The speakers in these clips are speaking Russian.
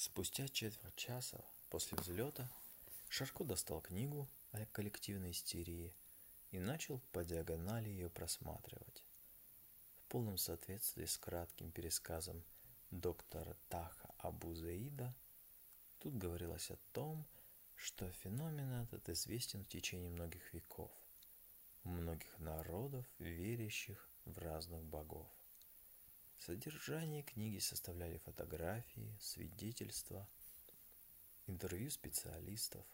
Спустя четверть часа после взлета Шарко достал книгу о коллективной истерии и начал по диагонали ее просматривать. В полном соответствии с кратким пересказом доктора Таха Абузаида, тут говорилось о том, что феномен этот известен в течение многих веков у многих народов, верящих в разных богов. Содержание книги составляли фотографии, свидетельства, интервью специалистов.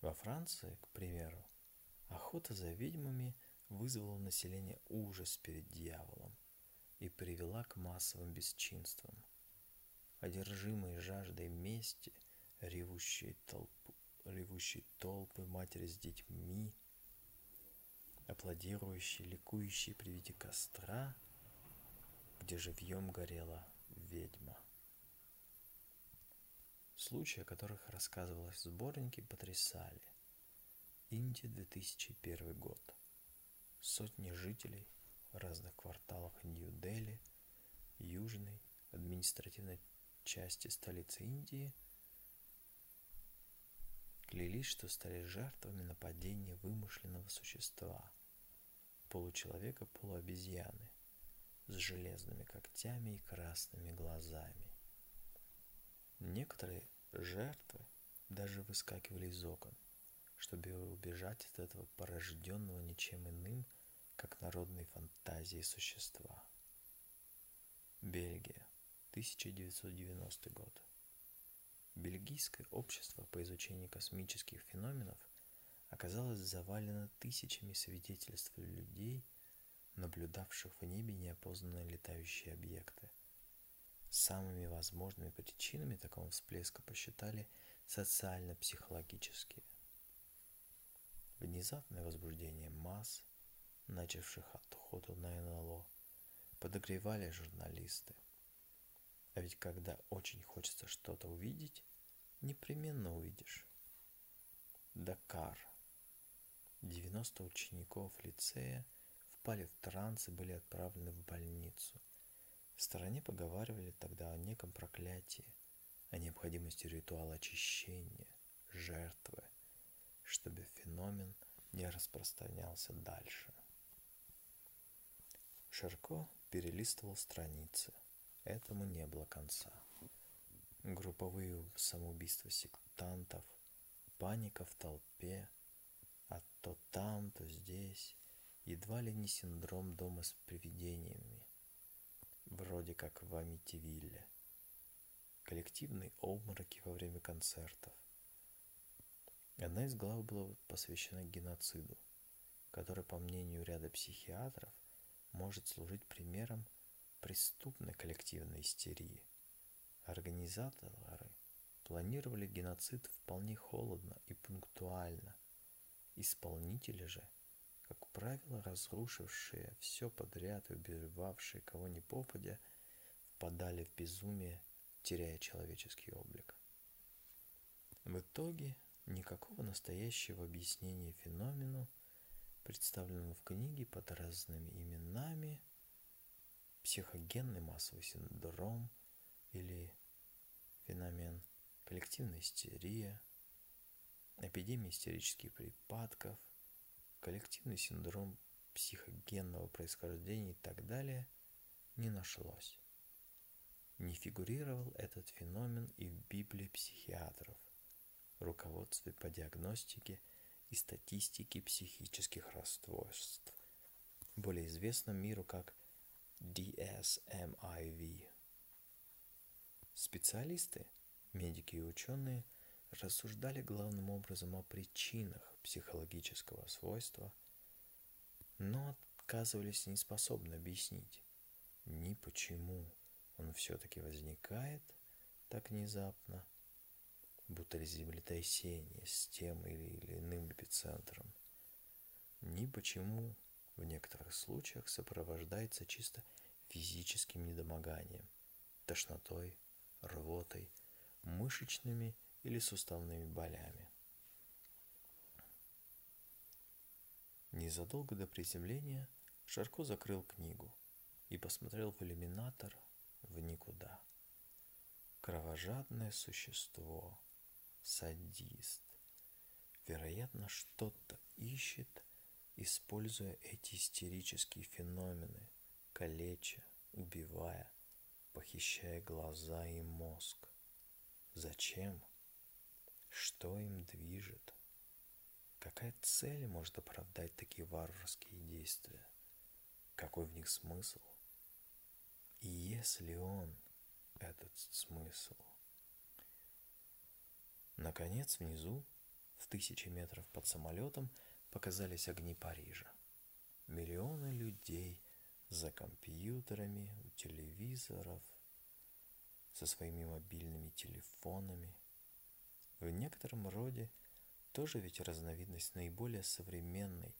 Во Франции, к примеру, охота за ведьмами вызвала у населения ужас перед дьяволом и привела к массовым бесчинствам. Одержимые жаждой мести, ревущие толпы, ревущие толпы матери с детьми, аплодирующие, ликующие при виде костра – где живьем горела ведьма. Случаи, о которых рассказывалось в сборнике, потрясали. Индия, 2001 год. Сотни жителей разных кварталах Нью-Дели, южной административной части столицы Индии, клялись, что стали жертвами нападения вымышленного существа, получеловека-полуобезьяны, с железными когтями и красными глазами. Некоторые жертвы даже выскакивали из окон, чтобы убежать от этого порожденного ничем иным, как народной фантазии существа. Бельгия, 1990 год. Бельгийское общество по изучению космических феноменов оказалось завалено тысячами свидетельств людей – наблюдавших в небе неопознанные летающие объекты. Самыми возможными причинами такого всплеска посчитали социально-психологические. Внезапное возбуждение масс, начавших отходу на НЛО, подогревали журналисты. А ведь когда очень хочется что-то увидеть, непременно увидишь. Дакар. 90 учеников лицея – впали в транс и были отправлены в больницу. В стороне поговаривали тогда о неком проклятии, о необходимости ритуала очищения, жертвы, чтобы феномен не распространялся дальше. Ширко перелистывал страницы. Этому не было конца. Групповые самоубийства сектантов, паника в толпе, а то там, то здесь, едва ли не синдром дома с привидениями, вроде как в Амитивилле, коллективные обмороки во время концертов. Одна из глав была посвящена геноциду, который, по мнению ряда психиатров, может служить примером преступной коллективной истерии. Организаторы планировали геноцид вполне холодно и пунктуально. Исполнители же – как правило, разрушившие все подряд и убивавшие кого ни попадя, впадали в безумие, теряя человеческий облик. В итоге никакого настоящего объяснения феномену, представленному в книге под разными именами, психогенный массовый синдром или феномен коллективная истерия, эпидемия истерических припадков – коллективный синдром психогенного происхождения и так далее не нашлось. Не фигурировал этот феномен и в Библии психиатров, руководстве по диагностике и статистике психических расстройств, более известном миру как DSMIV. Специалисты, медики и ученые – рассуждали главным образом о причинах психологического свойства, но отказывались неспособны объяснить ни почему он все-таки возникает так внезапно, будто землетрясение с тем или иным эпицентром, ни почему в некоторых случаях сопровождается чисто физическим недомоганием, тошнотой, рвотой, мышечными или суставными болями. Незадолго до приземления Шарко закрыл книгу и посмотрел в иллюминатор в никуда. кровожадное существо, садист. Вероятно, что-то ищет, используя эти истерические феномены, калеча, убивая, похищая глаза и мозг. Зачем? Что им движет? Какая цель может оправдать такие варварские действия? Какой в них смысл? И если он, этот смысл? Наконец, внизу, в тысячи метров под самолетом, показались огни Парижа. Миллионы людей за компьютерами, у телевизоров, со своими мобильными телефонами. В некотором роде тоже ведь разновидность наиболее современной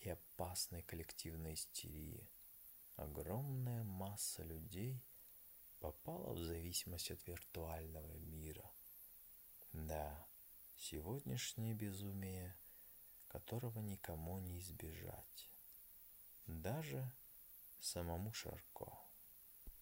и опасной коллективной истерии. Огромная масса людей попала в зависимость от виртуального мира. Да, сегодняшнее безумие, которого никому не избежать. Даже самому Шарко.